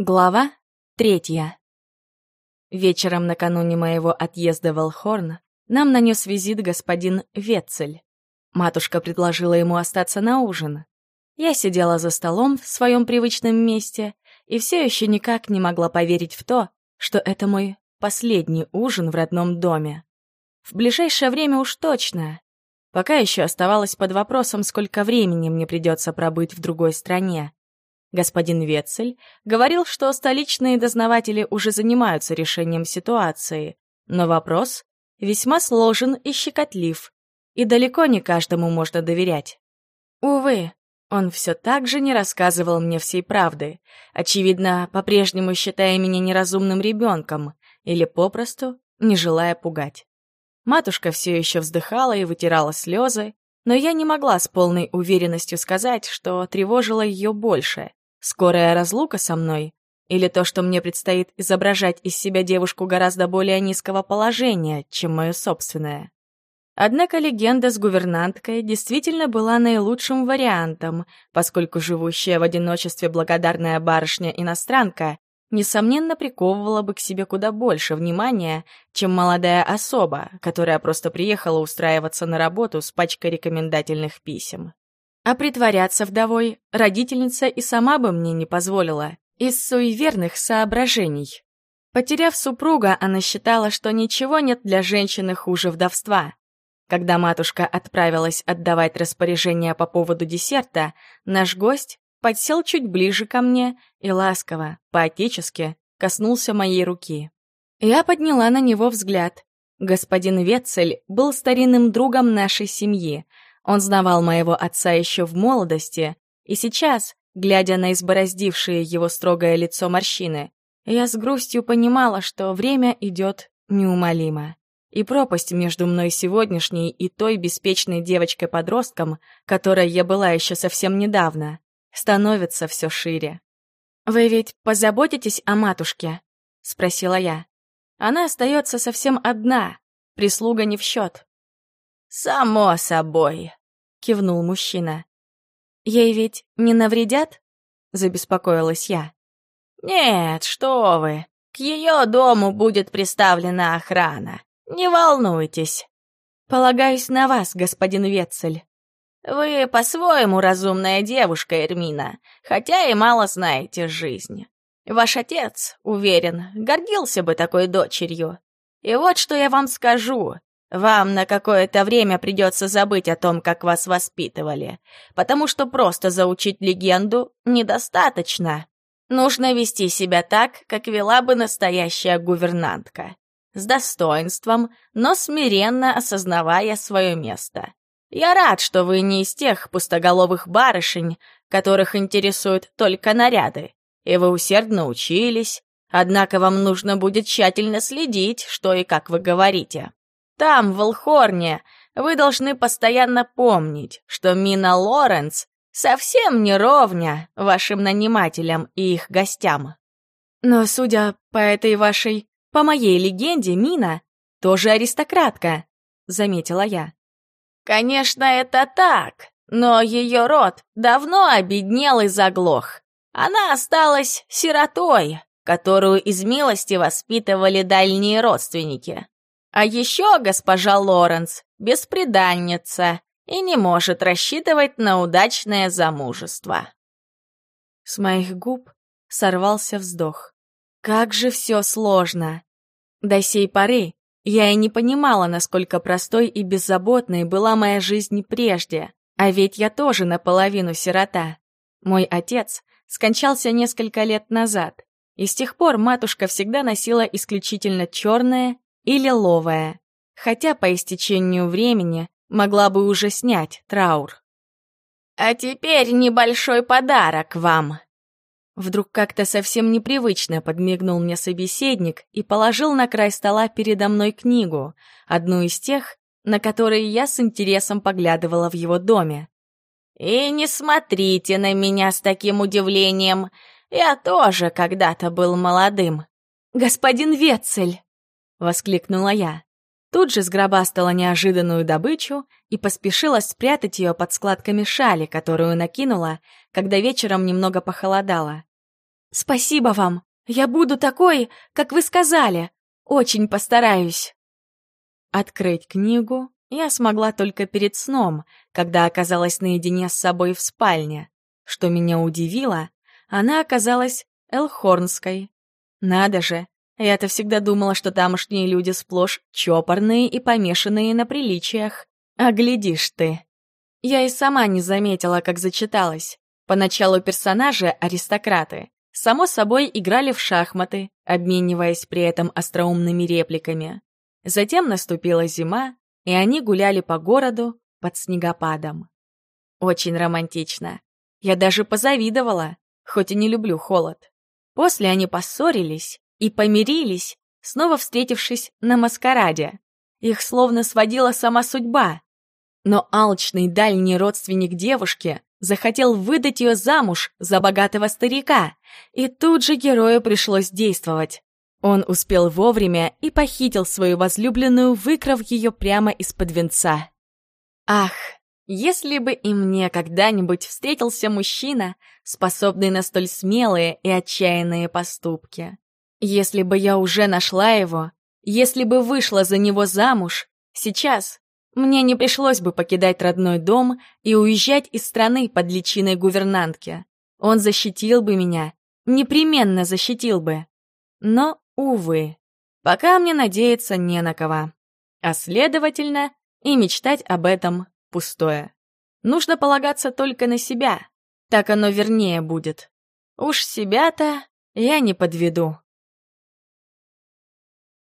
Глава третья. Вечером накануне моего отъезда в Элхорн нам нанес визит господин Ветцель. Матушка предложила ему остаться на ужин. Я сидела за столом в своем привычном месте и все еще никак не могла поверить в то, что это мой последний ужин в родном доме. В ближайшее время уж точно. Пока еще оставалось под вопросом, сколько времени мне придется пробыть в другой стране. Господин Ветцель говорил, что столичные дознаватели уже занимаются решением ситуации, но вопрос весьма сложен и щекотлив, и далеко не каждому можно доверять. Увы, он все так же не рассказывал мне всей правды, очевидно, по-прежнему считая меня неразумным ребенком или попросту не желая пугать. Матушка все еще вздыхала и вытирала слезы, но я не могла с полной уверенностью сказать, что тревожило ее больше. Скорая разлука со мной? Или то, что мне предстоит изображать из себя девушку гораздо более низкого положения, чем мое собственное? Однако легенда с гувернанткой действительно была наилучшим вариантом, поскольку живущая в одиночестве благодарная барышня-иностранка несомненно приковывала бы к себе куда больше внимания, чем молодая особа, которая просто приехала устраиваться на работу с пачкой рекомендательных писем. А притворяться вдовой родительница и сама бы мне не позволила, из суеверных соображений. Потеряв супруга, она считала, что ничего нет для женщины хуже вдовства. Когда матушка отправилась отдавать распоряжение по поводу десерта, наш гость подсел чуть ближе ко мне и ласково, по-отечески, коснулся моей руки. Я подняла на него взгляд. Господин Ветцель был старинным другом нашей семьи — он знавал моего отца еще в молодости, и сейчас, глядя на избороздившее его строгое лицо морщины, я с грустью понимала, что время идет неумолимо. И пропасть между мной сегодняшней и той беспечной девочкой-подростком, которой я была еще совсем недавно, становится все шире. «Вы ведь позаботитесь о матушке?» — спросила я. «Она остается совсем одна, прислуга не в счет». «Само собой», — кивнул мужчина. «Ей ведь не навредят?» — забеспокоилась я. «Нет, что вы, к ее дому будет приставлена охрана. Не волнуйтесь». «Полагаюсь на вас, господин Ветцель». «Вы по-своему разумная девушка, Эрмина, хотя и мало знаете жизнь. Ваш отец, уверен, гордился бы такой дочерью. И вот что я вам скажу. Вам на какое-то время придется забыть о том, как вас воспитывали, потому что просто заучить легенду недостаточно. Нужно вести себя так, как вела бы настоящая гувернантка. С достоинством, но смиренно осознавая свое место. Я рад, что вы не из тех пустоголовых барышень, которых интересуют только наряды, и вы усердно учились, однако вам нужно будет тщательно следить, что и как вы говорите. Там, в Алхорне, вы должны постоянно помнить, что Мина Лоренс совсем не ровня вашим нанимателям и их гостям. Но, судя по этой вашей, по моей легенде, Мина тоже аристократка, заметила я. Конечно, это так, но ее род давно обеднел и заглох. Она осталась сиротой, которую из милости воспитывали дальние родственники. А еще госпожа Лоренс бесприданница и не может рассчитывать на удачное замужество. С моих губ сорвался вздох. Как же все сложно! До сей поры я и не понимала, насколько простой и беззаботной была моя жизнь прежде, а ведь я тоже наполовину сирота. Мой отец скончался несколько лет назад, и с тех пор матушка всегда носила исключительно черное и лиловая, хотя по истечению времени могла бы уже снять траур. «А теперь небольшой подарок вам!» Вдруг как-то совсем непривычно подмигнул мне собеседник и положил на край стола передо мной книгу, одну из тех, на которые я с интересом поглядывала в его доме. «И не смотрите на меня с таким удивлением, я тоже когда-то был молодым». «Господин Ветцель!» — воскликнула я. Тут же сгробастала неожиданную добычу и поспешила спрятать ее под складками шали, которую накинула, когда вечером немного похолодало. Спасибо вам. Я буду такой, как вы сказали. Очень постараюсь. Открыть книгу я смогла только перед сном, когда оказалась наедине с собой в спальне. Что меня удивило, она оказалась Элхорнской. Надо же, я-то всегда думала, что тамошние люди сплошь чопорные и помешанные на приличиях. А глядишь ты. Я и сама не заметила, как зачиталась. Поначалу персонажи — аристократы. Само собой, играли в шахматы, обмениваясь при этом остроумными репликами. Затем наступила зима, и они гуляли по городу под снегопадом. Очень романтично. Я даже позавидовала, хоть и не люблю холод. После они поссорились и помирились, снова встретившись на маскараде. Их словно сводила сама судьба. Но алчный дальний родственник девушки захотел выдать ее замуж за богатого старика, и тут же герою пришлось действовать. Он успел вовремя и похитил свою возлюбленную, выкрав ее прямо из-под венца. Ах, если бы и мне когда-нибудь встретился мужчина, способный на столь смелые и отчаянные поступки. Если бы я уже нашла его, если бы вышла за него замуж, сейчас мне не пришлось бы покидать родной дом и уезжать из страны под личиной гувернантки. Он защитил бы меня, непременно защитил бы. Но Увы, пока мне надеяться не на кого. А следовательно, и мечтать об этом пустое. Нужно полагаться только на себя. Так оно вернее будет. Уж себя-то я не подведу.